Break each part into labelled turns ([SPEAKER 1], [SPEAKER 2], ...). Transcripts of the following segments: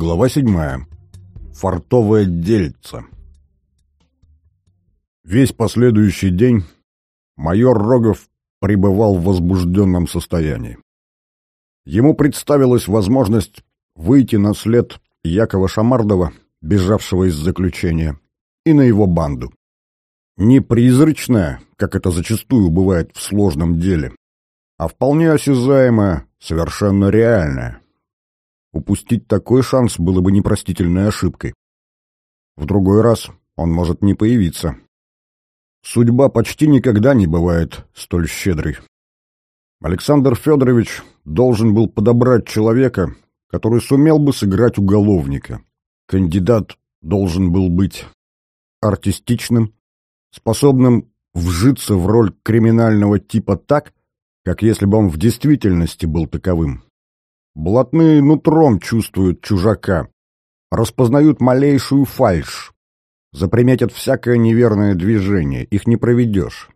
[SPEAKER 1] Глава седьмая. Фартовое дельце. Весь последующий день майор Рогов пребывал в возбужденном состоянии. Ему представилась возможность выйти на след Якова Шамардова, бежавшего из заключения, и на его банду. Не призрачная, как это зачастую бывает в сложном деле, а вполне осязаемая, совершенно реальная. Упустить такой шанс было бы непростительной ошибкой. В другой раз он может не появиться. Судьба почти никогда не бывает столь щедрой. Александр Федорович должен был подобрать человека, который сумел бы сыграть уголовника. Кандидат должен был быть артистичным, способным вжиться в роль криминального типа так, как если бы он в действительности был таковым. Блатные нутром чувствуют чужака, распознают малейшую фальшь, заприметят всякое неверное движение, их не проведешь.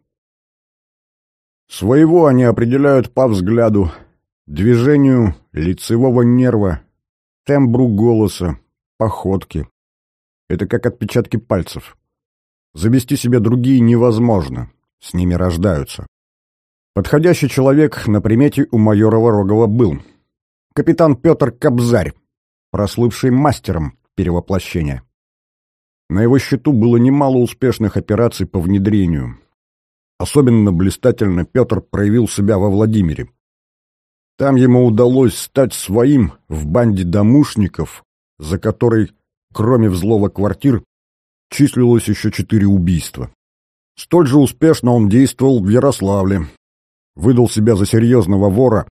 [SPEAKER 1] Своего они определяют по взгляду, движению лицевого нерва, тембру голоса, походке. Это как отпечатки пальцев. Завести себе другие невозможно, с ними рождаются. Подходящий человек на примете у майора Рогова был — капитан Петр Кобзарь, прослывший мастером перевоплощения. На его счету было немало успешных операций по внедрению. Особенно блистательно Петр проявил себя во Владимире. Там ему удалось стать своим в банде домушников, за которой, кроме взлова квартир, числилось еще четыре убийства. Столь же успешно он действовал в Ярославле, выдал себя за серьезного вора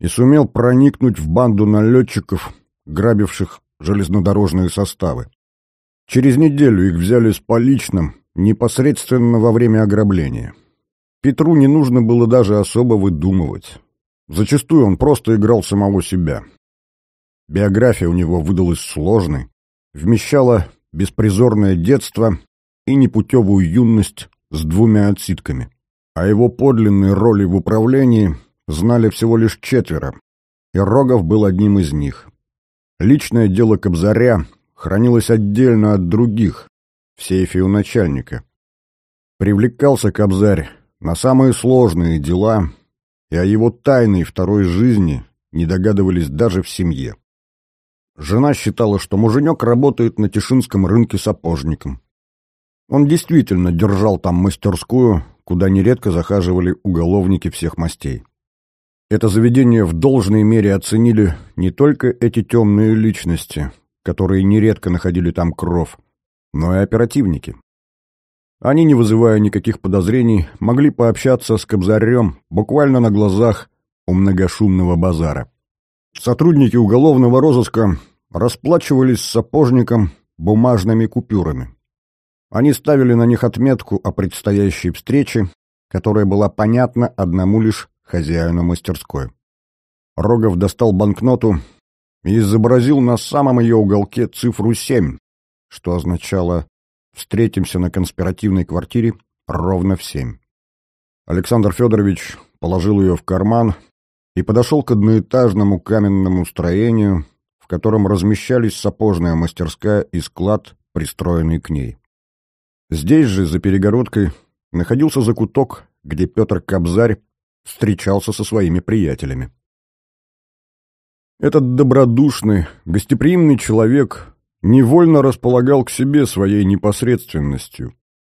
[SPEAKER 1] и сумел проникнуть в банду налетчиков, грабивших железнодорожные составы. Через неделю их взяли с поличным, непосредственно во время ограбления. Петру не нужно было даже особо выдумывать. Зачастую он просто играл самого себя. Биография у него выдалась сложной, вмещала беспризорное детство и непутевую юность с двумя отсидками. А его подлинные роли в управлении знали всего лишь четверо, и Рогов был одним из них. Личное дело Кобзаря хранилось отдельно от других, в сейфе у начальника. Привлекался Кобзарь на самые сложные дела, и о его тайной второй жизни не догадывались даже в семье. Жена считала, что муженек работает на Тишинском рынке сапожником. Он действительно держал там мастерскую, куда нередко захаживали уголовники всех мастей. Это заведение в должной мере оценили не только эти темные личности, которые нередко находили там кров, но и оперативники. Они, не вызывая никаких подозрений, могли пообщаться с Кобзарем буквально на глазах у многошумного базара. Сотрудники уголовного розыска расплачивались с сапожником бумажными купюрами. Они ставили на них отметку о предстоящей встрече, которая была понятна одному лишь хозяину мастерской. Рогов достал банкноту и изобразил на самом ее уголке цифру семь, что означало «встретимся на конспиративной квартире ровно в семь». Александр Федорович положил ее в карман и подошел к одноэтажному каменному строению, в котором размещались сапожная мастерская и склад, пристроенный к ней. Здесь же, за перегородкой, находился закуток, где Петр Кобзарь встречался со своими приятелями. Этот добродушный, гостеприимный человек невольно располагал к себе своей непосредственностью.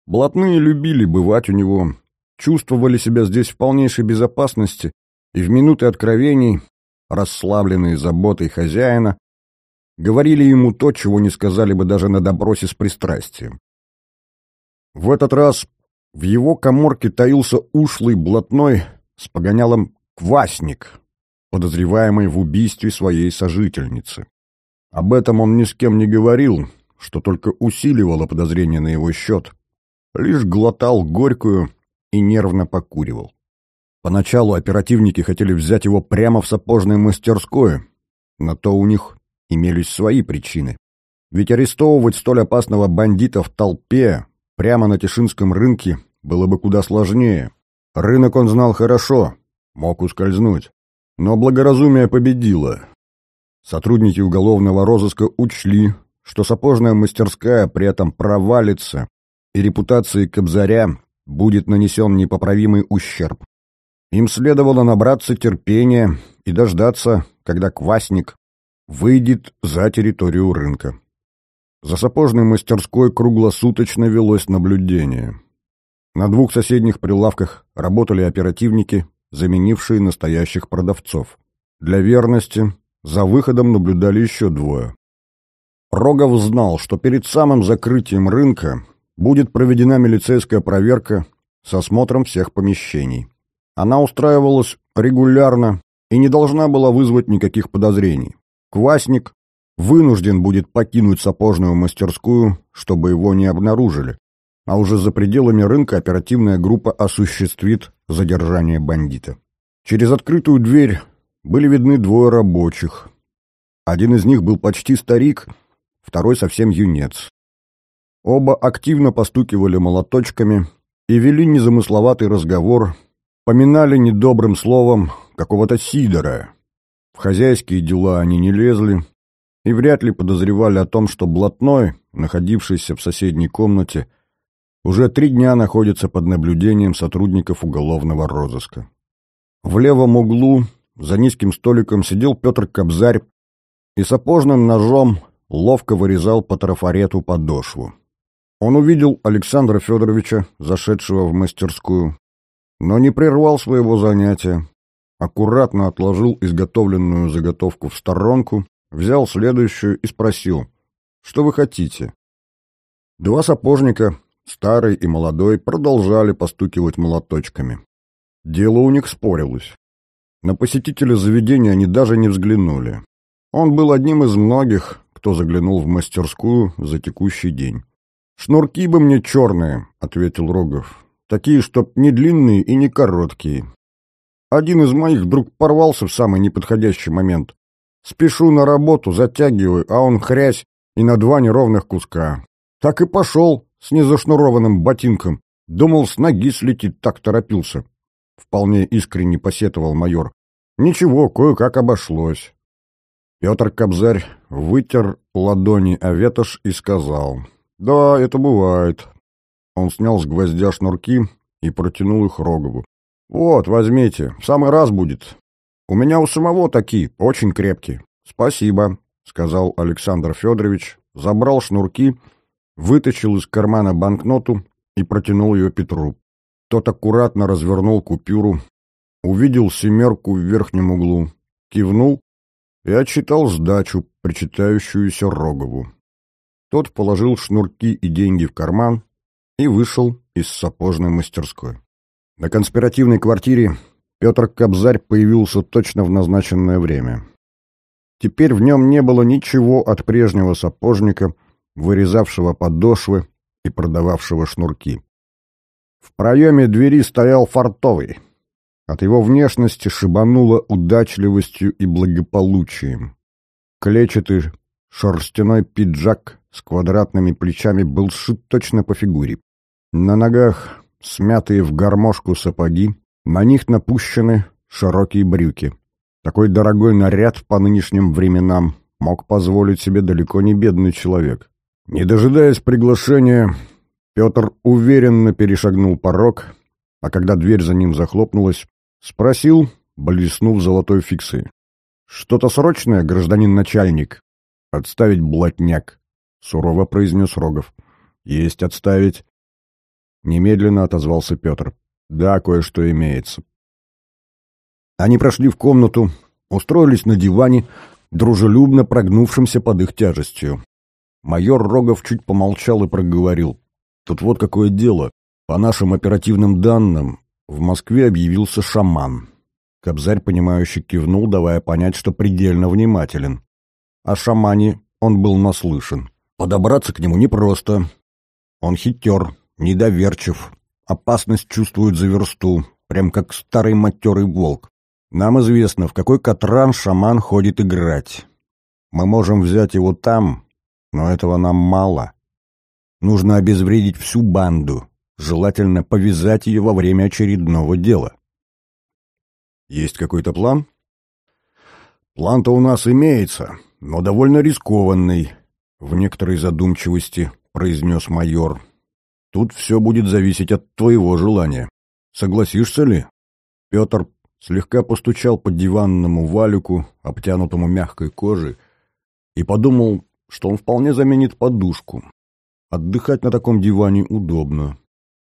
[SPEAKER 1] Блатные любили бывать у него, чувствовали себя здесь в полнейшей безопасности и в минуты откровений, расслабленные заботой хозяина, говорили ему то, чего не сказали бы даже на допросе с пристрастием. В этот раз в его коморке таился ушлый блатной с погонялом Квасник, подозреваемый в убийстве своей сожительницы. Об этом он ни с кем не говорил, что только усиливало подозрение на его счет. Лишь глотал горькую и нервно покуривал. Поначалу оперативники хотели взять его прямо в сапожной мастерской, но то у них имелись свои причины. Ведь арестовывать столь опасного бандита в толпе прямо на Тишинском рынке было бы куда сложнее. Рынок он знал хорошо, мог ускользнуть. Но благоразумие победило. Сотрудники уголовного розыска учли, что сапожная мастерская при этом провалится, и репутации Кобзаря будет нанесен непоправимый ущерб. Им следовало набраться терпения и дождаться, когда квасник выйдет за территорию рынка. За сапожной мастерской круглосуточно велось наблюдение. На двух соседних прилавках работали оперативники, заменившие настоящих продавцов. Для верности за выходом наблюдали еще двое. Рогов знал, что перед самым закрытием рынка будет проведена милицейская проверка с осмотром всех помещений. Она устраивалась регулярно и не должна была вызвать никаких подозрений. Квасник вынужден будет покинуть сапожную мастерскую, чтобы его не обнаружили, а уже за пределами рынка оперативная группа осуществит задержание бандита. Через открытую дверь были видны двое рабочих. Один из них был почти старик, второй совсем юнец. Оба активно постукивали молоточками и вели незамысловатый разговор, поминали недобрым словом какого-то Сидора. В хозяйские дела они не лезли и вряд ли подозревали о том, что блатной, находившийся в соседней комнате, уже три дня находится под наблюдением сотрудников уголовного розыска. В левом углу за низким столиком сидел Петр Кобзарь и сапожным ножом ловко вырезал по трафарету подошву. Он увидел Александра Федоровича, зашедшего в мастерскую, но не прервал своего занятия, аккуратно отложил изготовленную заготовку в сторонку, взял следующую и спросил, «Что вы хотите?» Два сапожника, старый и молодой, продолжали постукивать молоточками. Дело у них спорилось. На посетителя заведения они даже не взглянули. Он был одним из многих, кто заглянул в мастерскую за текущий день. «Шнурки бы мне черные», — ответил Рогов. «Такие, чтоб не длинные и не короткие. Один из моих вдруг порвался в самый неподходящий момент. Спешу на работу, затягиваю, а он хрясь и на два неровных куска. Так и пошел с незашнурованным ботинком. Думал, с ноги слетит, так торопился». Вполне искренне посетовал майор. «Ничего, кое-как обошлось». Петр Кобзарь вытер ладони о ветошь и сказал... «Да, это бывает». Он снял с гвоздя шнурки и протянул их Рогову. «Вот, возьмите, в самый раз будет. У меня у самого такие, очень крепкие». «Спасибо», — сказал Александр Федорович, забрал шнурки, вытащил из кармана банкноту и протянул ее Петру. Тот аккуратно развернул купюру, увидел семерку в верхнем углу, кивнул и отчитал сдачу, причитающуюся Рогову. Тот положил шнурки и деньги в карман и вышел из сапожной мастерской. На конспиративной квартире Петр Кобзарь появился точно в назначенное время. Теперь в нем не было ничего от прежнего сапожника, вырезавшего подошвы и продававшего шнурки. В проеме двери стоял фартовый. От его внешности шибануло удачливостью и благополучием. Клетчатый шерстяной пиджак с квадратными плечами был сшит точно по фигуре. На ногах смятые в гармошку сапоги, на них напущены широкие брюки. Такой дорогой наряд по нынешним временам мог позволить себе далеко не бедный человек. Не дожидаясь приглашения, Петр уверенно перешагнул порог, а когда дверь за ним захлопнулась, спросил, блеснув золотой фиксой. «Что-то срочное, гражданин начальник?» «Отставить блатняк», — сурово произнес Рогов. «Есть отставить». Немедленно отозвался Петр. «Да, кое-что имеется». Они прошли в комнату, устроились на диване, дружелюбно прогнувшимся под их тяжестью. Майор Рогов чуть помолчал и проговорил. «Тут вот какое дело. По нашим оперативным данным, в Москве объявился шаман». Кобзарь, понимающе кивнул, давая понять, что предельно внимателен. О шамане он был наслышан. Подобраться к нему непросто. Он хитер, недоверчив, опасность чувствует за версту, прям как старый матерый волк. Нам известно, в какой катран шаман ходит играть. Мы можем взять его там, но этого нам мало. Нужно обезвредить всю банду, желательно повязать ее во время очередного дела. Есть какой-то план? План-то у нас имеется, но довольно рискованный, в некоторой задумчивости произнес майор. Тут все будет зависеть от твоего желания. Согласишься ли? Петр слегка постучал по диванному валику, обтянутому мягкой кожей, и подумал, что он вполне заменит подушку. Отдыхать на таком диване удобно.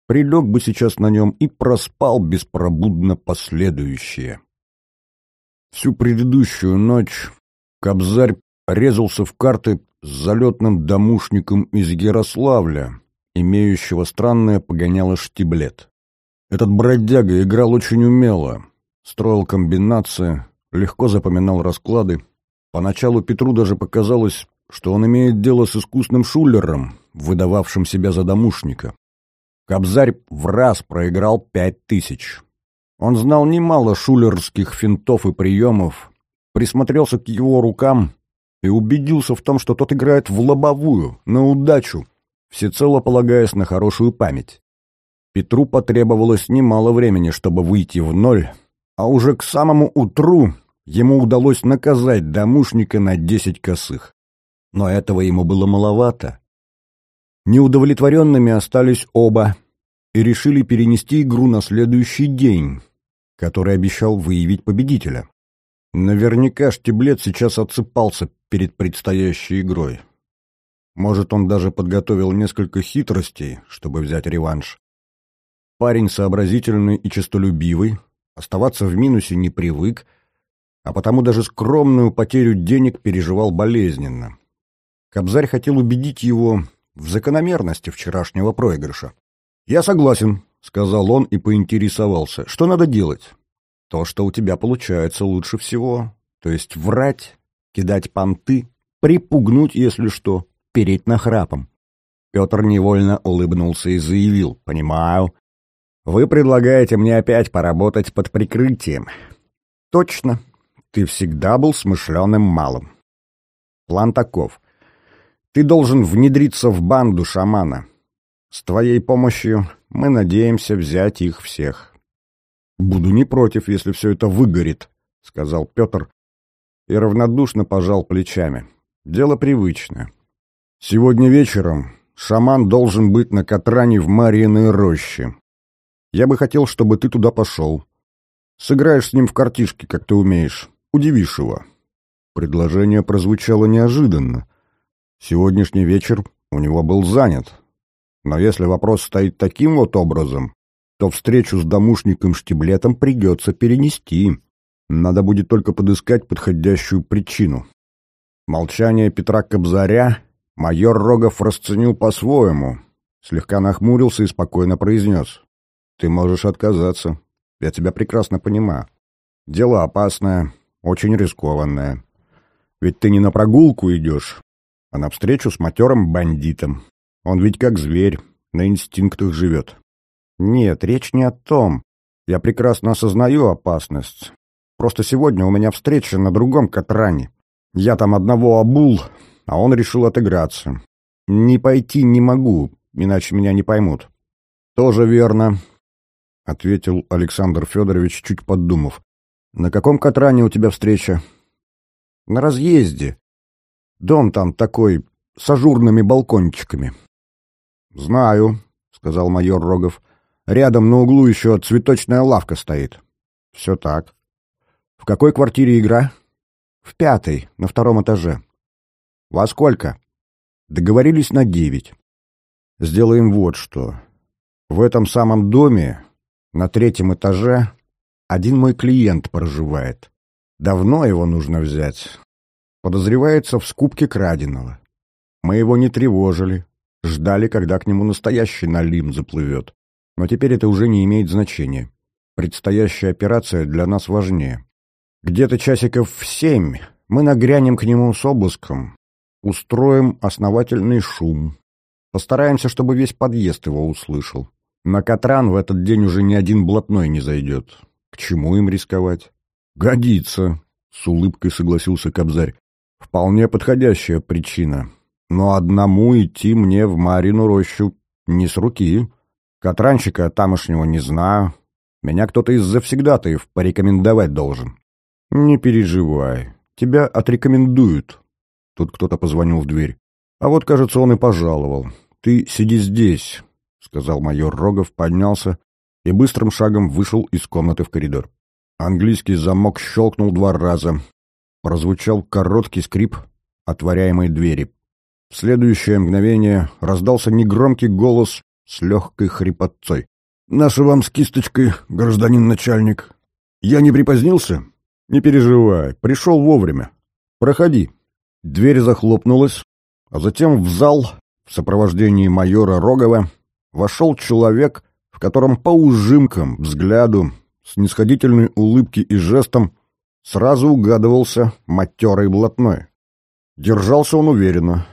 [SPEAKER 1] Прилег бы сейчас на нем и проспал беспробудно последующее. Всю предыдущую ночь Кобзарь резался в карты с залетным домушником из Ярославля, имеющего странное погоняло штиблет. Этот бродяга играл очень умело, строил комбинации, легко запоминал расклады. Поначалу Петру даже показалось, что он имеет дело с искусным шулером, выдававшим себя за домушника. Кобзарь в раз проиграл пять тысяч. Он знал немало шулерских финтов и приемов, присмотрелся к его рукам и убедился в том, что тот играет в лобовую, на удачу, всецело полагаясь на хорошую память. Петру потребовалось немало времени, чтобы выйти в ноль, а уже к самому утру ему удалось наказать домушника на десять косых. Но этого ему было маловато. Неудовлетворенными остались оба и решили перенести игру на следующий день, который обещал выявить победителя. Наверняка Штиблет сейчас отсыпался перед предстоящей игрой. Может, он даже подготовил несколько хитростей, чтобы взять реванш. Парень сообразительный и честолюбивый, оставаться в минусе не привык, а потому даже скромную потерю денег переживал болезненно. Кобзарь хотел убедить его в закономерности вчерашнего проигрыша. «Я согласен», — сказал он и поинтересовался. «Что надо делать?» То, что у тебя получается лучше всего. То есть врать, кидать понты, припугнуть, если что, переть нахрапом. Петр невольно улыбнулся и заявил. «Понимаю. Вы предлагаете мне опять поработать под прикрытием. Точно. Ты всегда был смышленым малым. План таков. Ты должен внедриться в банду шамана. С твоей помощью мы надеемся взять их всех. «Буду не против, если все это выгорит», — сказал Петр и равнодушно пожал плечами. «Дело привычное. Сегодня вечером шаман должен быть на Катране в Марииной роще. Я бы хотел, чтобы ты туда пошел. Сыграешь с ним в картишки, как ты умеешь. Удивишь его». Предложение прозвучало неожиданно. Сегодняшний вечер у него был занят. Но если вопрос стоит таким вот образом, то встречу с домушником Штиблетом придется перенести. Надо будет только подыскать подходящую причину. Молчание Петра Кобзаря майор Рогов расценил по-своему, слегка нахмурился и спокойно произнес. «Ты можешь отказаться. Я тебя прекрасно понимаю. Дело опасное, очень рискованное. Ведь ты не на прогулку идешь, а на встречу с матерым бандитом. Он ведь как зверь, на инстинктах живет. Нет, речь не о том. Я прекрасно осознаю опасность. Просто сегодня у меня встреча на другом Катране. Я там одного обул, а он решил отыграться. Не пойти не могу, иначе меня не поймут. Тоже верно, — ответил Александр Федорович, чуть подумав. На каком Катране у тебя встреча? На разъезде. Дом там такой, с ажурными балкончиками. Знаю, — сказал майор Рогов. Рядом на углу еще цветочная лавка стоит. Все так. В какой квартире игра? В пятой, на втором этаже. Во сколько? Договорились на девять. Сделаем вот что. В этом самом доме, на третьем этаже, один мой клиент проживает. Давно его нужно взять. Подозревается в скупке краденого. Мы его не тревожили, ждали, когда к нему настоящий налим заплывет. Но теперь это уже не имеет значения. Предстоящая операция для нас важнее. Где-то часиков в семь мы нагрянем к нему с обыском, устроим основательный шум. Постараемся, чтобы весь подъезд его услышал. На Катран в этот день уже ни один блатной не зайдет. К чему им рисковать? Годится, с улыбкой согласился Кобзарь. Вполне подходящая причина. Но одному идти мне в Марину рощу не с руки. Катранщика тамошнего не знаю. Меня кто-то из завсегдатаев порекомендовать должен. Не переживай. тебя отрекомендуют». Тут кто-то позвонил в дверь. «А вот, кажется, он и пожаловал. Ты сиди здесь», — сказал майор Рогов, поднялся и быстрым шагом вышел из комнаты в коридор. Английский замок щелкнул два раза. Прозвучал короткий скрип отворяемой двери. В следующее мгновение раздался негромкий голос с легкой хрипотцой. «Наша вам с кисточкой, гражданин начальник. Я не припозднился?» «Не переживай, пришел вовремя. Проходи». Дверь захлопнулась, а затем в зал в сопровождении майора Рогова вошел человек, в котором по ужимкам, взгляду, снисходительной улыбке и жестам сразу угадывался матерый блатной. Держался он уверенно.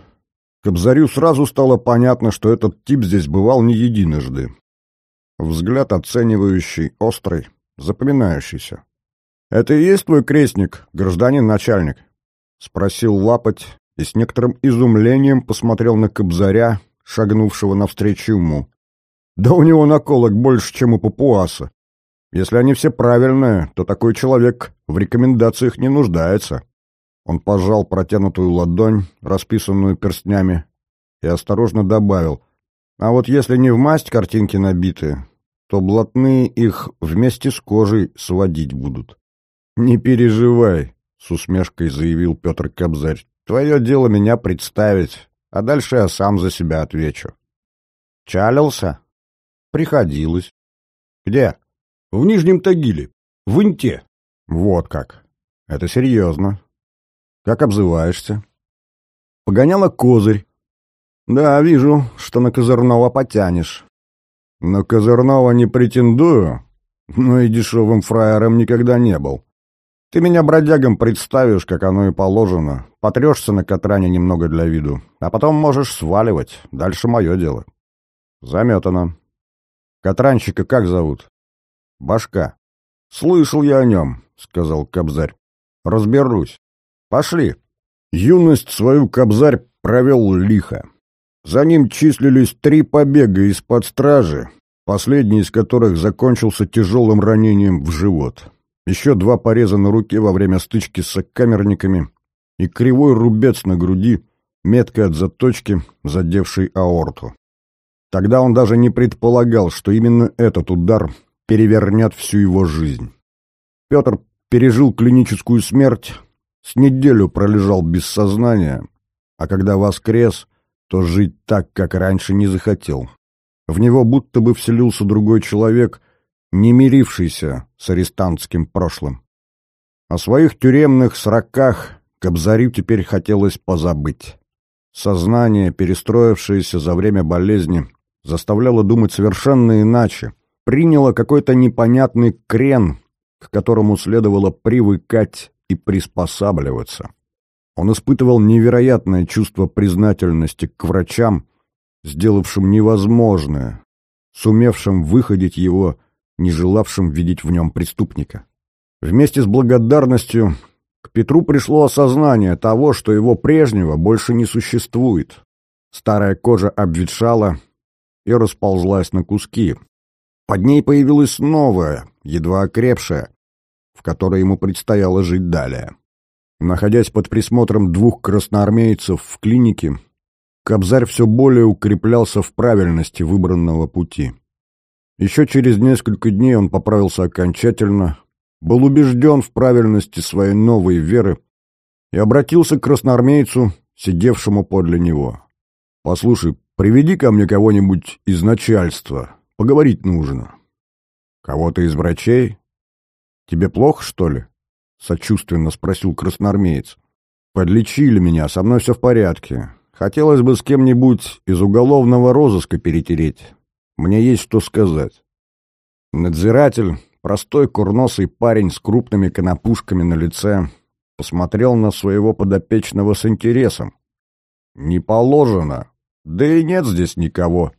[SPEAKER 1] Кобзарю сразу стало понятно, что этот тип здесь бывал не единожды. Взгляд оценивающий, острый, запоминающийся. «Это и есть твой крестник, гражданин начальник?» — спросил Лапоть и с некоторым изумлением посмотрел на Кобзаря, шагнувшего навстречу ему. «Да у него наколок больше, чем у папуаса. Если они все правильные, то такой человек в рекомендациях не нуждается». Он пожал протянутую ладонь, расписанную перстнями, и осторожно добавил. «А вот если не в масть картинки набиты, то блатные их вместе с кожей сводить будут». «Не переживай», — с усмешкой заявил Петр Кобзарь. «Твое дело меня представить, а дальше я сам за себя отвечу». «Чалился?» «Приходилось». «Где?» «В Нижнем Тагиле. В Инте». «Вот как. Это серьезно. Как обзываешься?» «Погоняла козырь». «Да, вижу, что на Козырного потянешь». «На Козырного не претендую, но и дешевым фраером никогда не был. Ты меня бродягам представишь, как оно и положено, потрешься на Катране немного для виду, а потом можешь сваливать, дальше мое дело». «Заметано. Катранщика как зовут?» «Башка». «Слышал я о нем», — сказал Кобзарь. «Разберусь. Пошли. Юность свою Кобзарь провел лихо. За ним числились три побега из-под стражи, последний из которых закончился тяжелым ранением в живот. Еще два пореза на руке во время стычки с сокамерниками и кривой рубец на груди, меткой от заточки, задевший аорту. Тогда он даже не предполагал, что именно этот удар перевернет всю его жизнь. Петр пережил клиническую смерть, с неделю пролежал без сознания, а когда воскрес, то жить так, как раньше, не захотел. В него будто бы вселился другой человек, не мирившийся с арестантским прошлым. О своих тюремных сроках Кобзарю теперь хотелось позабыть. Сознание, перестроившееся за время болезни, заставляло думать совершенно иначе, приняло какой-то непонятный крен, к которому следовало привыкать и приспосабливаться. Он испытывал невероятное чувство признательности к врачам, сделавшим невозможное, сумевшим выходить его, не желавшим видеть в нем преступника. Вместе с благодарностью к Петру пришло осознание того, что его прежнего больше не существует. Старая кожа обветшала и расползлась на куски. Под ней появилась новая, едва окрепшая, в которой ему предстояло жить далее. Находясь под присмотром двух красноармейцев в клинике, Кобзарь все более укреплялся в правильности выбранного пути. Еще через несколько дней он поправился окончательно, был убежден в правильности своей новой веры и обратился к красноармейцу, сидевшему подле него. «Послушай, приведи ко мне кого-нибудь из начальства, поговорить нужно». «Кого-то из врачей?» «Тебе плохо, что ли?» — сочувственно спросил красноармеец. «Подлечили меня, со мной все в порядке. Хотелось бы с кем-нибудь из уголовного розыска перетереть. Мне есть что сказать». Надзиратель, простой курносый парень с крупными конопушками на лице, посмотрел на своего подопечного с интересом. «Не положено. Да и нет здесь никого», —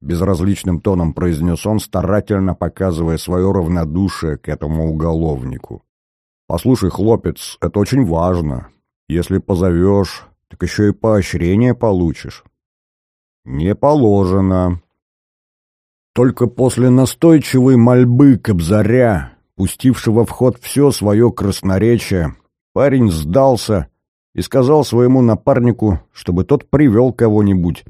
[SPEAKER 1] безразличным тоном произнес он, старательно показывая свое равнодушие к этому уголовнику. «Послушай, хлопец, это очень важно. Если позовешь, так еще и поощрение получишь». «Не положено». Только после настойчивой мольбы Кобзаря, пустившего в ход все свое красноречие, Парень сдался и сказал своему напарнику, чтобы тот привел кого-нибудь.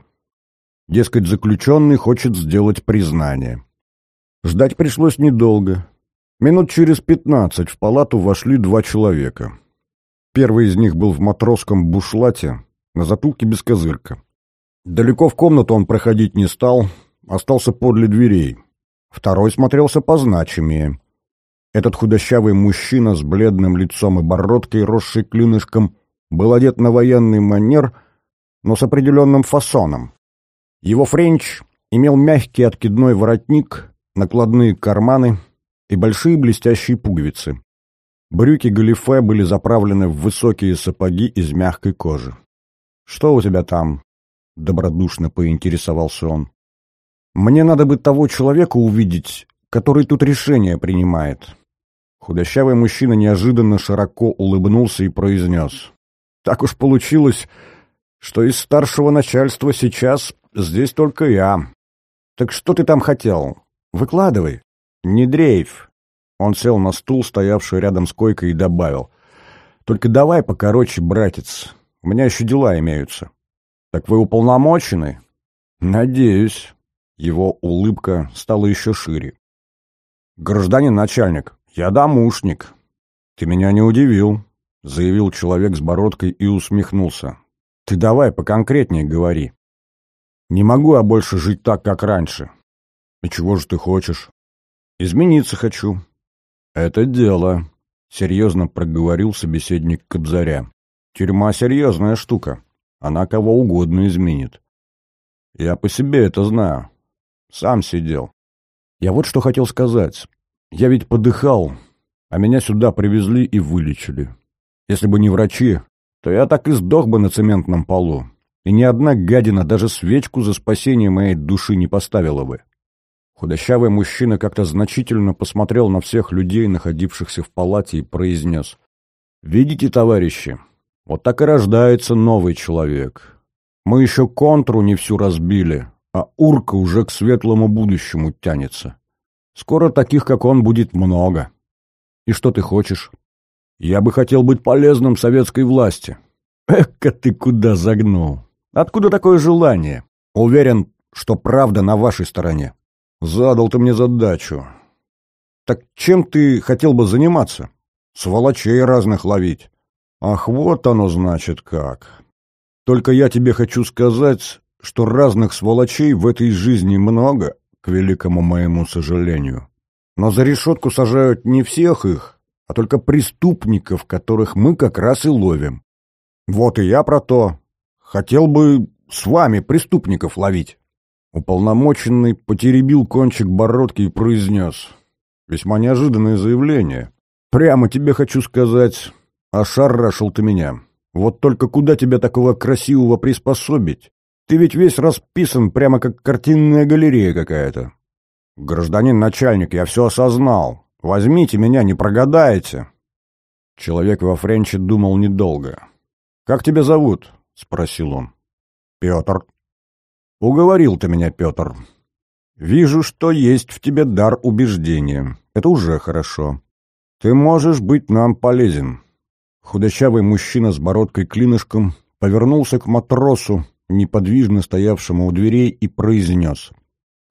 [SPEAKER 1] Дескать, заключенный хочет сделать признание. Ждать пришлось недолго. Минут через пятнадцать в палату вошли два человека. Первый из них был в матросском бушлате, на затылке без козырка. Далеко в комнату он проходить не стал, остался подле дверей. Второй смотрелся позначимее. Этот худощавый мужчина с бледным лицом и бородкой, росший клинышком, был одет на военный манер, но с определенным фасоном. Его френч имел мягкий откидной воротник, накладные карманы и большие блестящие пуговицы. Брюки галифе были заправлены в высокие сапоги из мягкой кожи. «Что у тебя там?» — добродушно поинтересовался он. «Мне надо бы того человека увидеть, который тут решение принимает». Худощавый мужчина неожиданно широко улыбнулся и произнес. «Так уж получилось, что из старшего начальства сейчас здесь только я. Так что ты там хотел? Выкладывай. Не дрейф». Он сел на стул, стоявший рядом с койкой, и добавил. «Только давай покороче, братец. У меня еще дела имеются». «Так вы уполномочены?» «Надеюсь». Его улыбка стала еще шире. «Гражданин начальник, я домушник». «Ты меня не удивил», — заявил человек с бородкой и усмехнулся. «Ты давай поконкретнее говори». «Не могу я больше жить так, как раньше». «И чего же ты хочешь?» «Измениться хочу». «Это дело», — серьезно проговорил собеседник Кобзаря. «Тюрьма — серьезная штука. Она кого угодно изменит. Я по себе это знаю. Сам сидел. Я вот что хотел сказать. Я ведь подыхал, а меня сюда привезли и вылечили. Если бы не врачи, то я так и сдох бы на цементном полу. И ни одна гадина даже свечку за спасение моей души не поставила бы. Худощавый мужчина как-то значительно посмотрел на всех людей, находившихся в палате, и произнес. «Видите, товарищи, вот так и рождается новый человек. Мы еще контру не всю разбили, а урка уже к светлому будущему тянется. Скоро таких, как он, будет много. И что ты хочешь? Я бы хотел быть полезным советской власти. Эка ты куда загнул? Откуда такое желание? Уверен, что правда на вашей стороне. Задал ты мне задачу. Так чем ты хотел бы заниматься? Сволочей разных ловить. Ах, вот оно значит как. Только я тебе хочу сказать, что разных сволочей в этой жизни много, к великому моему сожалению. Но за решетку сажают не всех их, а только преступников, которых мы как раз и ловим. Вот и я про то. Хотел бы с вами преступников ловить. Уполномоченный потеребил кончик бородки и произнес. Весьма неожиданное заявление. Прямо тебе хочу сказать, Ошарашил ты меня. Вот только куда тебя такого красивого приспособить? Ты ведь весь расписан прямо как картинная галерея какая-то. Гражданин начальник, я все осознал. Возьмите меня, не прогадаете. Человек во френче думал недолго. «Как тебя зовут?» — спросил он. «Петр». «Уговорил ты меня, Петр. Вижу, что есть в тебе дар убеждения. Это уже хорошо. Ты можешь быть нам полезен. Худощавый мужчина с бородкой-клинышком повернулся к матросу, неподвижно стоявшему у дверей, и произнес.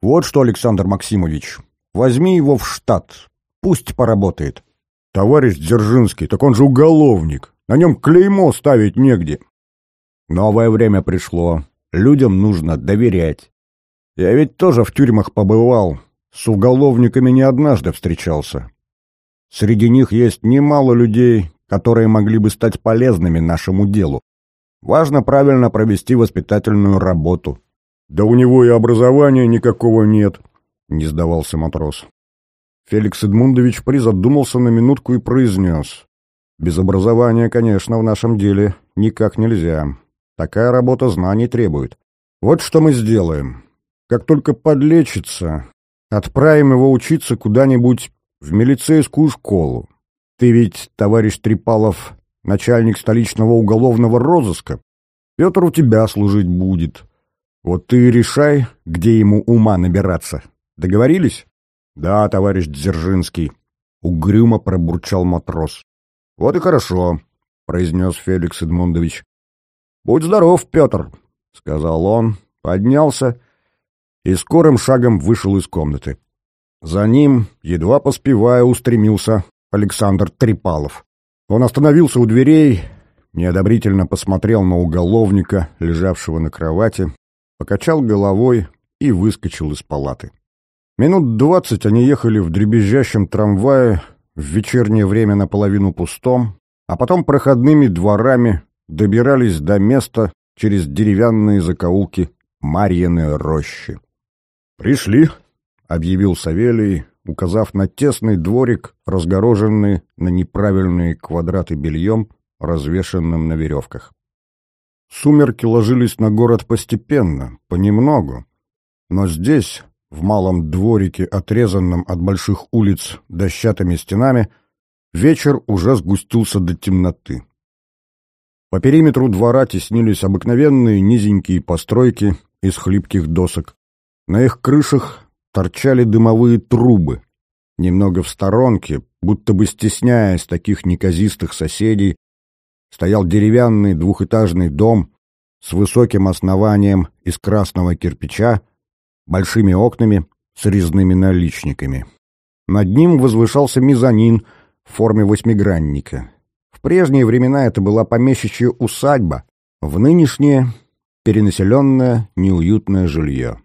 [SPEAKER 1] «Вот что, Александр Максимович, возьми его в штат, пусть поработает». «Товарищ Дзержинский, так он же уголовник, на нем клеймо ставить негде». «Новое время пришло, людям нужно доверять. Я ведь тоже в тюрьмах побывал, с уголовниками не однажды встречался. Среди них есть немало людей, которые могли бы стать полезными нашему делу. Важно правильно провести воспитательную работу. «Да у него и образования никакого нет», — не сдавался матрос. Феликс Эдмундович призадумался на минутку и произнес. «Без образования, конечно, в нашем деле никак нельзя. Такая работа знаний требует. Вот что мы сделаем. Как только подлечится, отправим его учиться куда-нибудь в милицейскую школу. Ты ведь, товарищ Трипалов, начальник столичного уголовного розыска. Петр у тебя служить будет. Вот ты решай, где ему ума набираться. Договорились? Да, товарищ Дзержинский. Угрюмо пробурчал матрос. Вот и хорошо. — произнес Феликс Эдмундович. «Будь здоров, Петр», — сказал он, поднялся и скорым шагом вышел из комнаты. За ним, едва поспевая, устремился Александр Трипалов. Он остановился у дверей, неодобрительно посмотрел на уголовника, лежавшего на кровати, покачал головой и выскочил из палаты. Минут двадцать они ехали в дребезжащем трамвае, в вечернее время наполовину пустом, а потом проходными дворами добирались до места через деревянные закоулки Марьиной рощи. «Пришли», — объявил Савелий, указав на тесный дворик, разгороженный на неправильные квадраты бельем, развешенным на веревках. Сумерки ложились на город постепенно, понемногу, но здесь, в малом дворике, отрезанном от больших улиц дощатыми стенами, вечер уже сгустился до темноты. По периметру двора теснились обыкновенные низенькие постройки из хлипких досок. На их крышах торчали дымовые трубы. Немного в сторонке, будто бы стесняясь таких неказистых соседей, стоял деревянный двухэтажный дом с высоким основанием из красного кирпича, большими окнами с резными наличниками. Над ним возвышался мезонин в форме восьмигранника. Прежние времена это была помещичья усадьба, в нынешнее — перенаселенное неуютное жилье.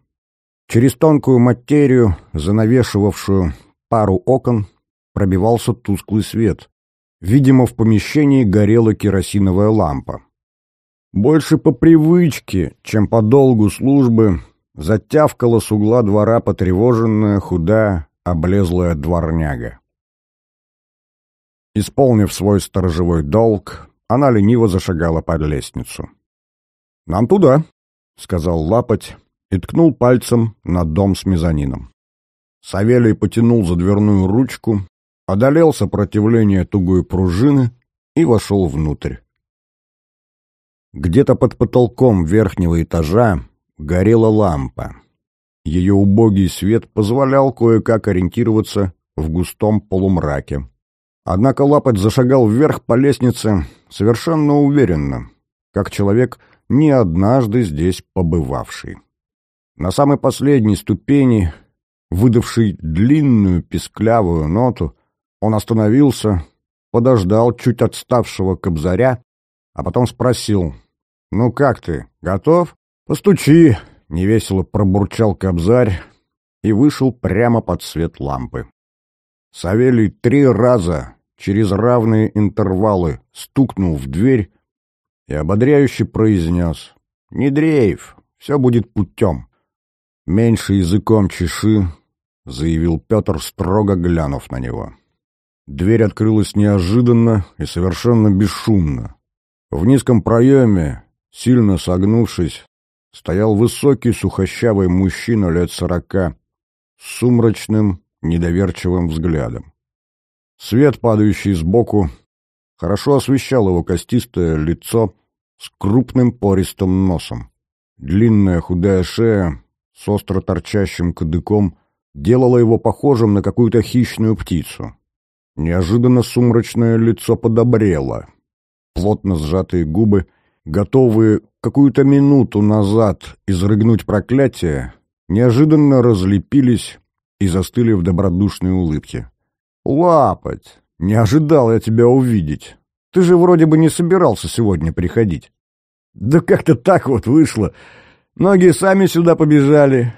[SPEAKER 1] Через тонкую материю, занавешивавшую пару окон, пробивался тусклый свет. Видимо, в помещении горела керосиновая лампа. Больше по привычке, чем по долгу службы, затявкала с угла двора потревоженная, худая, облезлая дворняга. Исполнив свой сторожевой долг, она лениво зашагала под лестницу. «Нам туда», — сказал Лапоть, и ткнул пальцем на дом с мезонином. Савелий потянул за дверную ручку, одолел сопротивление тугой пружины и вошел внутрь. Где-то под потолком верхнего этажа горела лампа. Ее убогий свет позволял кое-как ориентироваться в густом полумраке. Однако Лапоть зашагал вверх по лестнице совершенно уверенно, как человек, не однажды здесь побывавший. На самой последней ступени, выдавшей длинную песклявую ноту, он остановился, подождал чуть отставшего кобзаря, а потом спросил, «Ну как ты, готов?» «Постучи!» — невесело пробурчал кобзарь и вышел прямо под свет лампы. Савелий три раза через равные интервалы стукнул в дверь и ободряюще произнес, «Не дрейф, все будет путем». «Меньше языком чеши», — заявил Петр, строго глянув на него. Дверь открылась неожиданно и совершенно бесшумно. В низком проеме, сильно согнувшись, стоял высокий сухощавый мужчина лет сорока с сумрачным, недоверчивым взглядом. Свет, падающий сбоку, хорошо освещал его костистое лицо с крупным пористым носом. Длинная худая шея с остро торчащим кадыком делало его похожим на какую-то хищную птицу. Неожиданно сумрачное лицо подобрело. Плотно сжатые губы, готовые какую-то минуту назад изрыгнуть проклятие, неожиданно разлепились и застыли в добродушной улыбке. «Лапоть! Не ожидал я тебя увидеть. Ты же вроде бы не собирался сегодня приходить». «Да как-то так вот вышло. Ноги сами сюда побежали.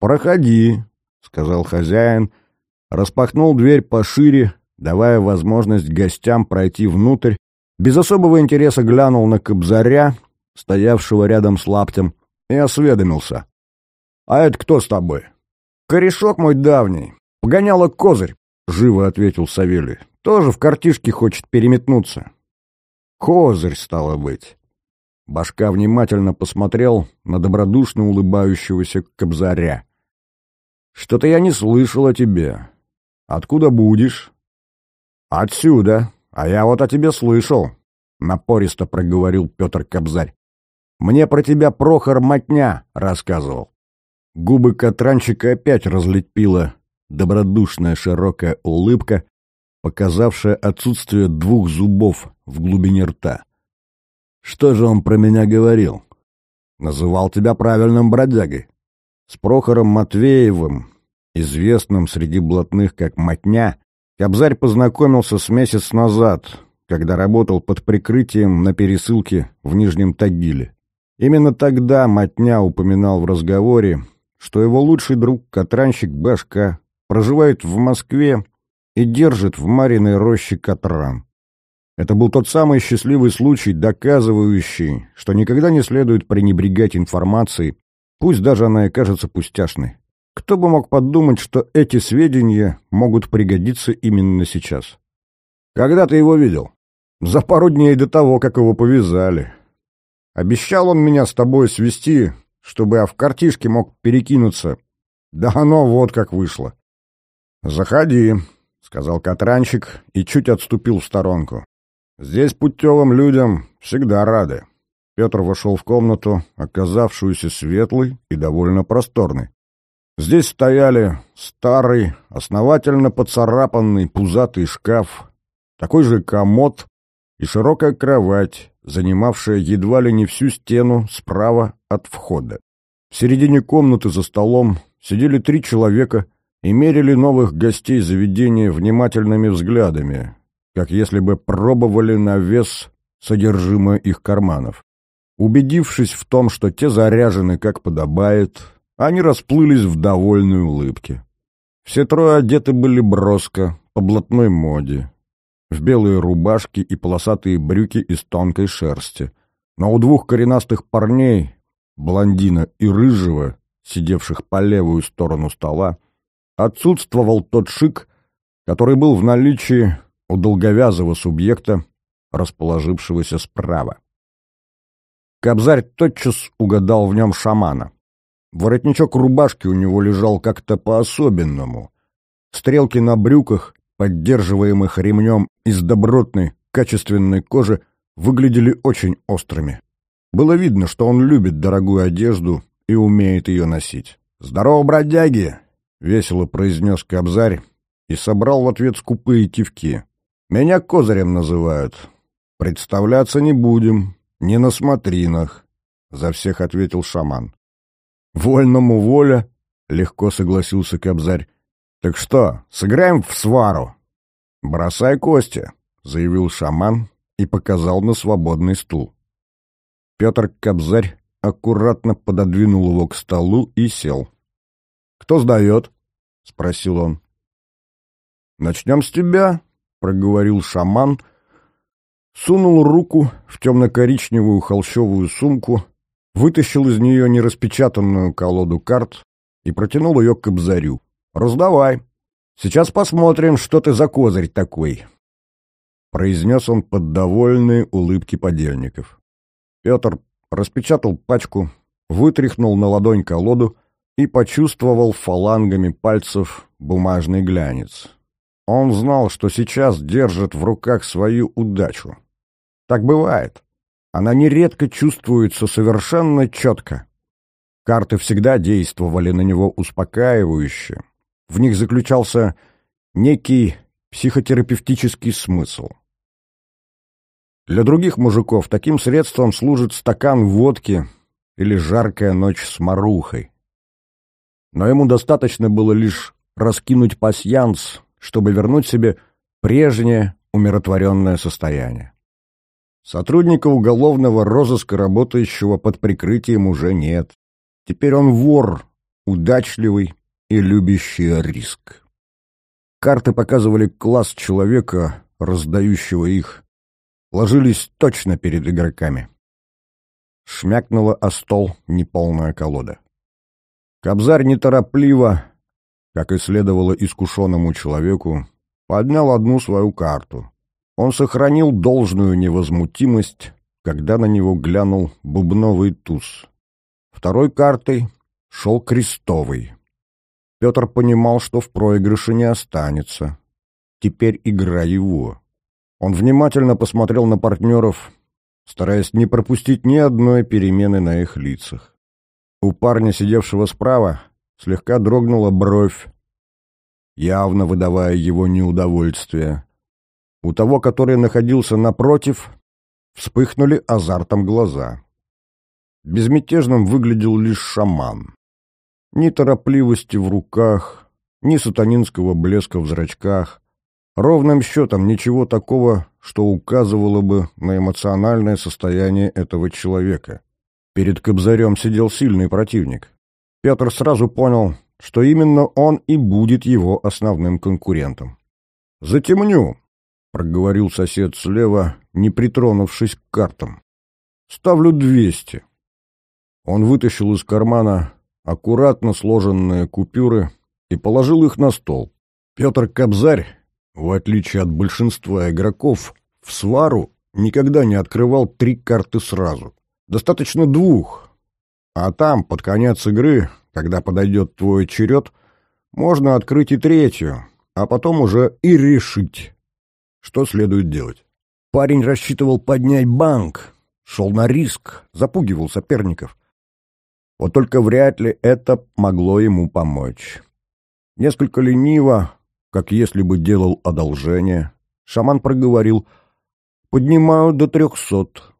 [SPEAKER 1] Проходи, сказал хозяин, распахнул дверь пошире, давая возможность гостям пройти внутрь, без особого интереса глянул на кобзаря, стоявшего рядом с лаптем, и осведомился. «А это кто с тобой?» «Корешок мой давний. Погоняла козырь», — живо ответил Савелий. «Тоже в картишке хочет переметнуться». «Козырь, стало быть». Башка внимательно посмотрел на добродушно улыбающегося Кобзаря. «Что-то я не слышал о тебе. Откуда будешь?» «Отсюда. А я вот о тебе слышал», — напористо проговорил Петр Кобзарь. «Мне про тебя Прохор Мотня рассказывал». Губы Катранчика опять разлепила добродушная широкая улыбка, показавшая отсутствие двух зубов в глубине рта. «Что же он про меня говорил?» «Называл тебя правильным бродягой. С Прохором Матвеевым, известным среди блатных как Матня, Кобзарь познакомился с месяц назад, когда работал под прикрытием на пересылке в Нижнем Тагиле. Именно тогда Матня упоминал в разговоре, что его лучший друг, катранщик Башка, проживает в Москве и держит в Мариной роще катран. Это был тот самый счастливый случай, доказывающий, что никогда не следует пренебрегать информацией, пусть даже она и кажется пустяшной. Кто бы мог подумать, что эти сведения могут пригодиться именно сейчас? Когда ты его видел? За пару дней до того, как его повязали. Обещал он меня с тобой свести, чтобы я в картишке мог перекинуться. Да оно вот как вышло. Заходи, — сказал Катранчик и чуть отступил в сторонку. Здесь путевым людям всегда рады. Петр вошел в комнату, оказавшуюся светлой и довольно просторной. Здесь стояли старый, основательно поцарапанный пузатый шкаф, такой же комод и широкая кровать, занимавшая едва ли не всю стену справа от входа. В середине комнаты за столом сидели три человека и мерили новых гостей заведения внимательными взглядами, как если бы пробовали на вес содержимое их карманов. Убедившись в том, что те заряжены как подобает, они расплылись в довольной улыбке. Все трое одеты были броско, по блатной моде, в белые рубашки и полосатые брюки из тонкой шерсти. Но у двух коренастых парней, блондина и рыжего, сидевших по левую сторону стола, отсутствовал тот шик, который был в наличии у долговязого субъекта, расположившегося справа. Кобзарь тотчас угадал в нем шамана. Воротничок рубашки у него лежал как-то по-особенному. Стрелки на брюках, поддерживаемых ремнем из добротной, качественной кожи, выглядели очень острыми. Было видно, что он любит дорогую одежду и умеет ее носить. «Здорово, бродяги!» — весело произнес Кобзарь и собрал в ответ скупые кивки. «Меня Козырем называют. Представляться не будем, не на смотринах», — за всех ответил шаман. «Вольному воля», — легко согласился Кобзарь. «Так что, сыграем в свару?» «Бросай кости», — заявил шаман и показал на свободный стул. Петр Кобзарь аккуратно пододвинул его к столу и сел. «Кто сдает?» — спросил он. «Начнем с тебя», — проговорил шаман, сунул руку в темно-коричневую холщовую сумку вытащил из нее нераспечатанную колоду карт и протянул ее к Кобзарю. «Раздавай. Сейчас посмотрим, что ты за козырь такой», — произнес он под довольные улыбки подельников. Петр распечатал пачку, вытряхнул на ладонь колоду и почувствовал фалангами пальцев бумажный глянец. Он знал, что сейчас держит в руках свою удачу. Так бывает она нередко чувствуется совершенно четко. Карты всегда действовали на него успокаивающе. В них заключался некий психотерапевтический смысл. Для других мужиков таким средством служит стакан водки или жаркая ночь с марухой. Но ему достаточно было лишь раскинуть пасьянс, чтобы вернуть себе прежнее умиротворенное состояние. Сотрудника уголовного розыска, работающего под прикрытием, уже нет. Теперь он вор, удачливый и любящий риск. Карты показывали класс человека, раздающего их. Ложились точно перед игроками. Шмякнула о стол неполная колода. Кобзарь неторопливо, как и следовало искушенному человеку, поднял одну свою карту. Он сохранил должную невозмутимость, когда на него глянул бубновый туз. Второй картой шел крестовый. Петр понимал, что в проигрыше не останется. Теперь игра его. Он внимательно посмотрел на партнеров, стараясь не пропустить ни одной перемены на их лицах. У парня, сидевшего справа, слегка дрогнула бровь, явно выдавая его неудовольствие. У того, который находился напротив, вспыхнули азартом глаза. Безмятежным выглядел лишь шаман. Ни торопливости в руках, ни сатанинского блеска в зрачках. Ровным счетом ничего такого, что указывало бы на эмоциональное состояние этого человека. Перед Кобзарем сидел сильный противник. Петр сразу понял, что именно он и будет его основным конкурентом. «Затемню», — проговорил сосед слева, не притронувшись к картам. «Ставлю двести». Он вытащил из кармана аккуратно сложенные купюры и положил их на стол. Петр Кобзарь, в отличие от большинства игроков, в свару никогда не открывал три карты сразу. Достаточно двух, а там, под конец игры, когда подойдет твой черед, можно открыть и третью, а потом уже и решить, что следует делать. Парень рассчитывал поднять банк, шел на риск, запугивал соперников. Вот только вряд ли это могло ему помочь. Несколько лениво, как если бы делал одолжение, шаман проговорил «Поднимаю до трехсот».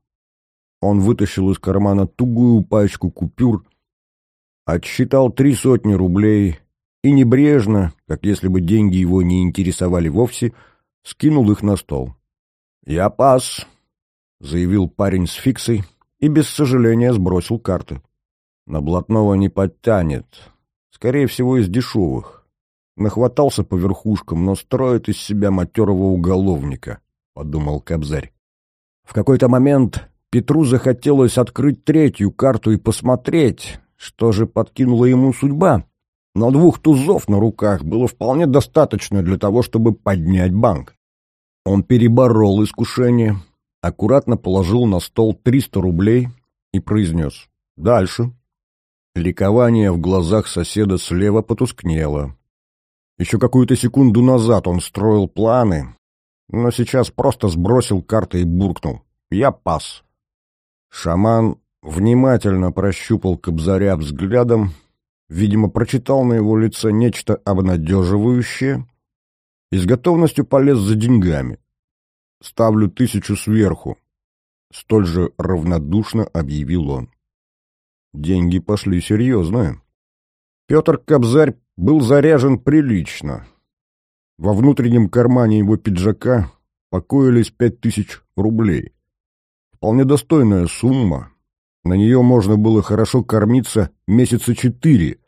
[SPEAKER 1] Он вытащил из кармана тугую пачку купюр, отсчитал три сотни рублей и небрежно, как если бы деньги его не интересовали вовсе, скинул их на стол. «Я пас», — заявил парень с фиксой и без сожаления сбросил карты. На блатного не подтянет, скорее всего, из дешевых. Нахватался по верхушкам, но строит из себя матерого уголовника, — подумал Кобзарь. В какой-то момент Петру захотелось открыть третью карту и посмотреть, что же подкинула ему судьба. Но двух тузов на руках было вполне достаточно для того, чтобы поднять банк. Он переборол искушение, аккуратно положил на стол 300 рублей и произнес «Дальше». Ликование в глазах соседа слева потускнело. Еще какую-то секунду назад он строил планы, но сейчас просто сбросил карты и буркнул «Я пас». Шаман внимательно прощупал Кобзаря взглядом, видимо, прочитал на его лице нечто обнадеживающее и с готовностью полез за деньгами. «Ставлю тысячу сверху», — столь же равнодушно объявил он. Деньги пошли серьезные. Петр Кобзарь был заряжен прилично. Во внутреннем кармане его пиджака покоились пять тысяч рублей. Вполне достойная сумма. На нее можно было хорошо кормиться месяца четыре,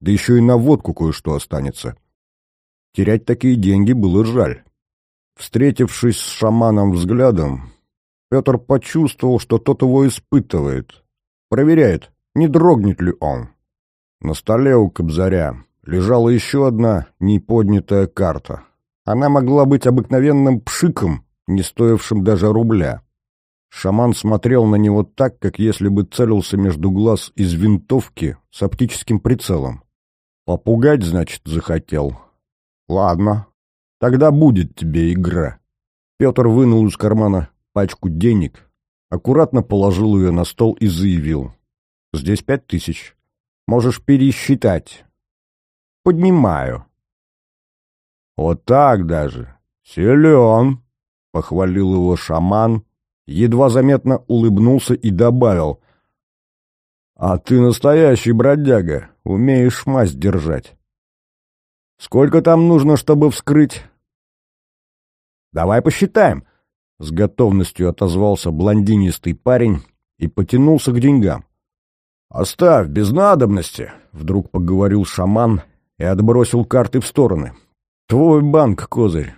[SPEAKER 1] да еще и на водку кое-что останется. Терять такие деньги было жаль. Встретившись с шаманом взглядом, Петр почувствовал, что тот его испытывает. Проверяет, не дрогнет ли он. На столе у Кобзаря лежала еще одна неподнятая карта. Она могла быть обыкновенным пшиком, не стоившим даже рубля. Шаман смотрел на него так, как если бы целился между глаз из винтовки с оптическим прицелом. Попугать, значит, захотел. Ладно, тогда будет тебе игра. Петр вынул из кармана пачку денег, аккуратно положил ее на стол и заявил. Здесь пять тысяч. Можешь пересчитать. Поднимаю. Вот так даже. Силен, — похвалил его шаман, едва заметно улыбнулся и добавил. «А ты настоящий бродяга, умеешь масть держать. Сколько там нужно, чтобы вскрыть?» «Давай посчитаем», — с готовностью отозвался блондинистый парень и потянулся к деньгам. «Оставь, без надобности», — вдруг поговорил шаман и отбросил карты в стороны. «Твой банк, козырь.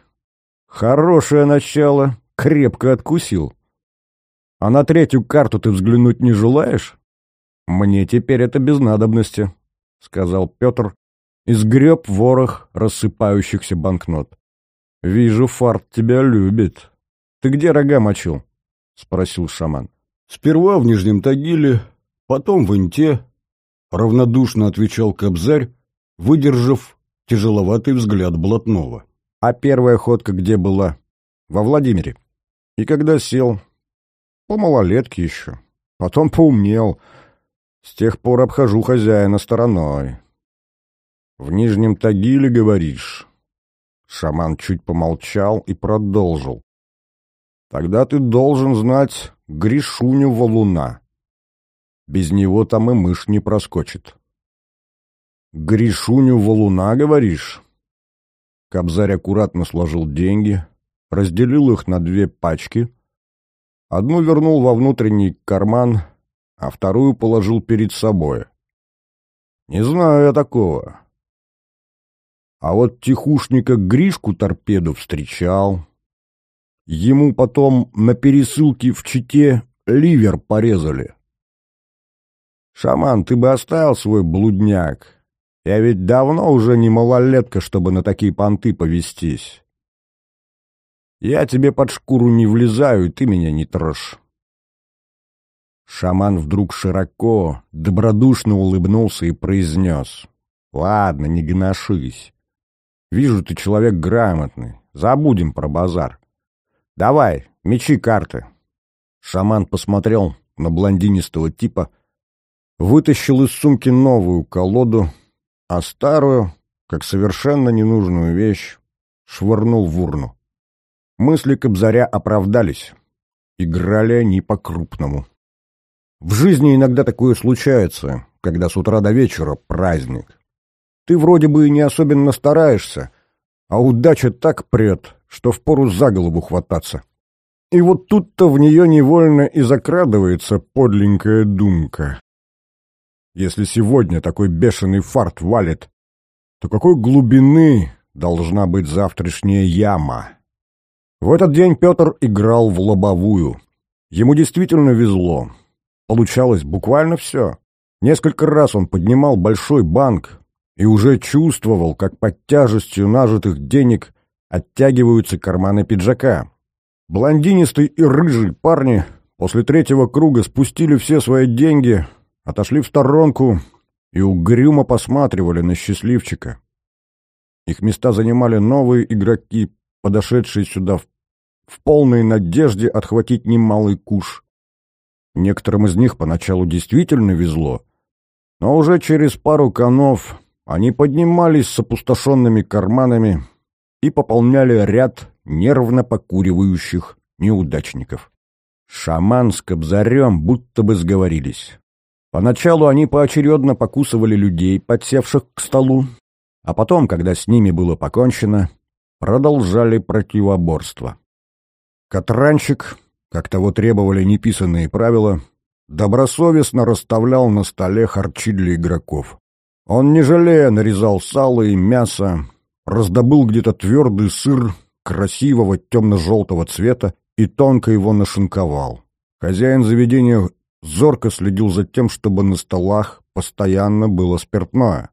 [SPEAKER 1] Хорошее начало, крепко откусил. А на третью карту ты взглянуть не желаешь? Мне теперь это без надобности, — сказал Петр и сгреб ворох рассыпающихся банкнот. Вижу, фарт тебя любит. Ты где рога мочил? — спросил шаман. Сперва в Нижнем Тагиле, потом в Инте, — равнодушно отвечал Кобзарь, выдержав тяжеловатый взгляд блатного. А первая ходка где была? Во Владимире. И когда сел, по малолетке еще. Потом поумнел. С тех пор обхожу хозяина стороной. В Нижнем Тагиле, говоришь? Шаман чуть помолчал и продолжил. Тогда ты должен знать Гришуню Валуна. Без него там и мышь не проскочит. Гришуню Валуна, говоришь? Кобзарь аккуратно сложил деньги, разделил их на две пачки, одну вернул во внутренний карман, а вторую положил перед собой. Не знаю я такого. А вот тихушника Гришку торпеду встречал. Ему потом на пересылке в Чите ливер порезали. Шаман, ты бы оставил свой блудняк. Я ведь давно уже не малолетка, чтобы на такие понты повестись. Я тебе под шкуру не влезаю, и ты меня не трожь. Шаман вдруг широко, добродушно улыбнулся и произнес. «Ладно, не гношись. Вижу, ты человек грамотный. Забудем про базар. Давай, мечи карты». Шаман посмотрел на блондинистого типа, вытащил из сумки новую колоду, а старую, как совершенно ненужную вещь, швырнул в урну. Мысли Кобзаря оправдались. Играли они по-крупному. В жизни иногда такое случается, когда с утра до вечера праздник. Ты вроде бы и не особенно стараешься, а удача так прет, что впору за голову хвататься. И вот тут-то в нее невольно и закрадывается подленькая думка. Если сегодня такой бешеный фарт валит, то какой глубины должна быть завтрашняя яма? В этот день Петр играл в лобовую. Ему действительно везло. Получалось буквально все. Несколько раз он поднимал большой банк и уже чувствовал, как под тяжестью нажитых денег оттягиваются карманы пиджака. Блондинистый и рыжий парни после третьего круга спустили все свои деньги, отошли в сторонку и угрюмо посматривали на счастливчика. Их места занимали новые игроки, подошедшие сюда в, в полной надежде отхватить немалый куш. Некоторым из них поначалу действительно везло, но уже через пару конов они поднимались с опустошенными карманами и пополняли ряд нервно покуривающих неудачников. Шаман с Кобзарем будто бы сговорились. Поначалу они поочередно покусывали людей, подсевших к столу, а потом, когда с ними было покончено, продолжали противоборство. Катранчик как того требовали неписанные правила, добросовестно расставлял на столе харчи для игроков. Он, не жалея, нарезал сало и мясо, раздобыл где-то твердый сыр красивого темно-желтого цвета и тонко его нашинковал. Хозяин заведения зорко следил за тем, чтобы на столах постоянно было спиртное.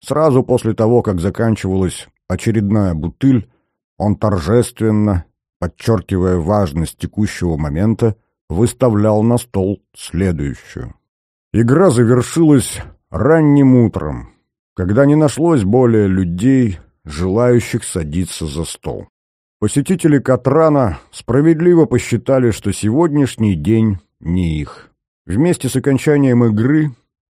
[SPEAKER 1] Сразу после того, как заканчивалась очередная бутыль, он торжественно подчеркивая важность текущего момента, выставлял на стол следующую. Игра завершилась ранним утром, когда не нашлось более людей, желающих садиться за стол. Посетители Катрана справедливо посчитали, что сегодняшний день не их. Вместе с окончанием игры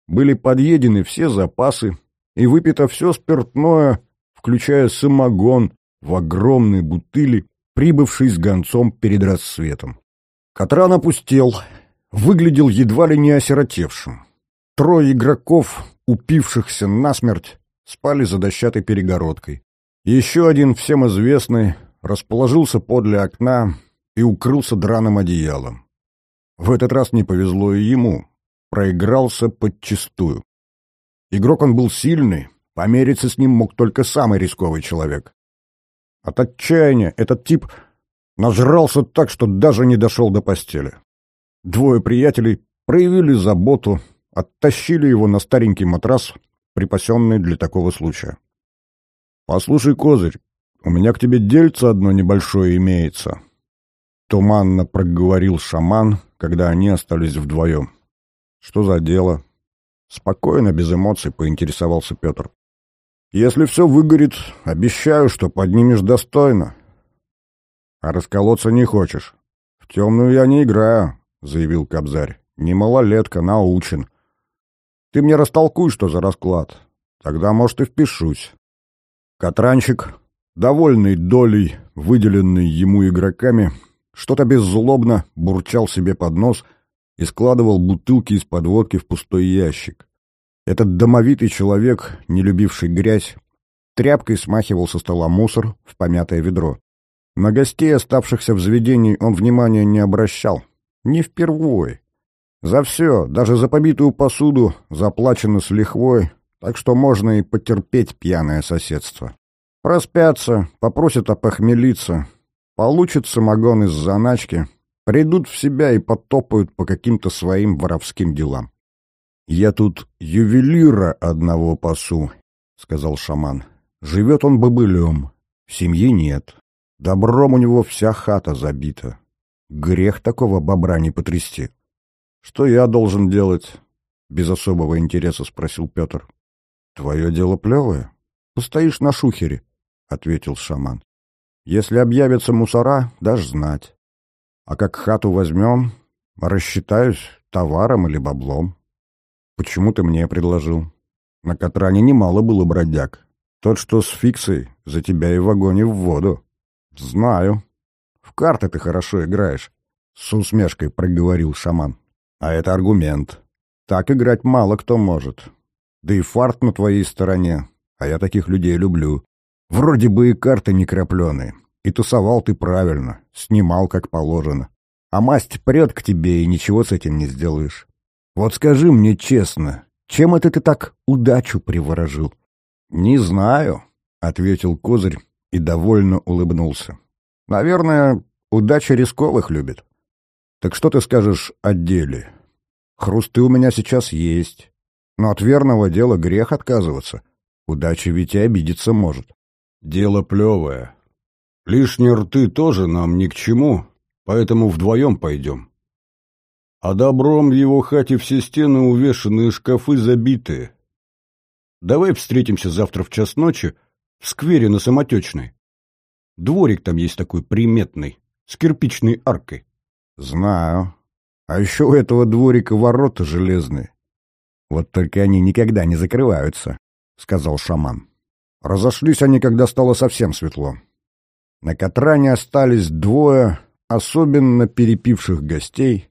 [SPEAKER 1] были подъедены все запасы и выпито все спиртное, включая самогон в огромной бутыли прибывший с гонцом перед рассветом. Катран опустел, выглядел едва ли не осиротевшим. Трое игроков, упившихся насмерть, спали за дощатой перегородкой. Еще один, всем известный, расположился подле окна и укрылся драным одеялом. В этот раз не повезло и ему, проигрался подчистую. Игрок он был сильный, помериться с ним мог только самый рисковый человек. От отчаяния этот тип нажрался так, что даже не дошел до постели. Двое приятелей проявили заботу, оттащили его на старенький матрас, припасенный для такого случая. «Послушай, козырь, у меня к тебе дельце одно небольшое имеется», — туманно проговорил шаман, когда они остались вдвоем. «Что за дело?» Спокойно, без эмоций, поинтересовался Петр. Если все выгорит, обещаю, что поднимешь достойно. А расколоться не хочешь. В темную я не играю, заявил Кобзарь. Не малолетка, научен. Ты мне растолкуй, что за расклад. Тогда, может, и впишусь. Катранчик довольный долей, выделенной ему игроками, что-то беззлобно бурчал себе под нос и складывал бутылки из подводки в пустой ящик. Этот домовитый человек, не любивший грязь, тряпкой смахивал со стола мусор в помятое ведро. На гостей, оставшихся в заведении, он внимания не обращал. Не впервой. За все, даже за побитую посуду, заплачено с лихвой, так что можно и потерпеть пьяное соседство. Проспятся, попросят опохмелиться, получат самогон из заначки, придут в себя и потопают по каким-то своим воровским делам. «Я тут ювелира одного пасу», — сказал шаман. «Живет он бобылем, семьи нет, добром у него вся хата забита. Грех такого бобра не потрясти». «Что я должен делать?» — без особого интереса спросил Петр. «Твое дело плевое. Постоишь на шухере», — ответил шаман. «Если объявятся мусора, дашь знать. А как хату возьмем, рассчитаюсь товаром или баблом». «Почему ты мне предложил?» «На Катране немало было бродяг. Тот, что с фиксой, за тебя и в и в воду». «Знаю. В карты ты хорошо играешь», — с усмешкой проговорил шаман. «А это аргумент. Так играть мало кто может. Да и фарт на твоей стороне, а я таких людей люблю. Вроде бы и карты не крапленые. И тусовал ты правильно, снимал как положено. А масть прет к тебе, и ничего с этим не сделаешь. Вот скажи мне честно, чем это ты так удачу приворожил? — Не знаю, — ответил Козырь и довольно улыбнулся. — Наверное, удача рисковых любит. Так что ты скажешь о деле? Хрусты у меня сейчас есть. Но от верного дела грех отказываться. Удача ведь и обидеться может. Дело плевое. Лишние рты тоже нам ни к чему, поэтому вдвоем пойдем. А добром в его хате все стены увешаны и шкафы забитые. Давай встретимся завтра в час ночи в сквере на Самотечной. Дворик там есть такой приметный, с кирпичной аркой. Знаю. А еще у этого дворика ворота железные. «Вот только они никогда не закрываются», — сказал шаман. Разошлись они, когда стало совсем светло. На Катране остались двое особенно перепивших гостей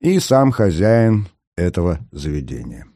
[SPEAKER 1] и сам хозяин этого заведения.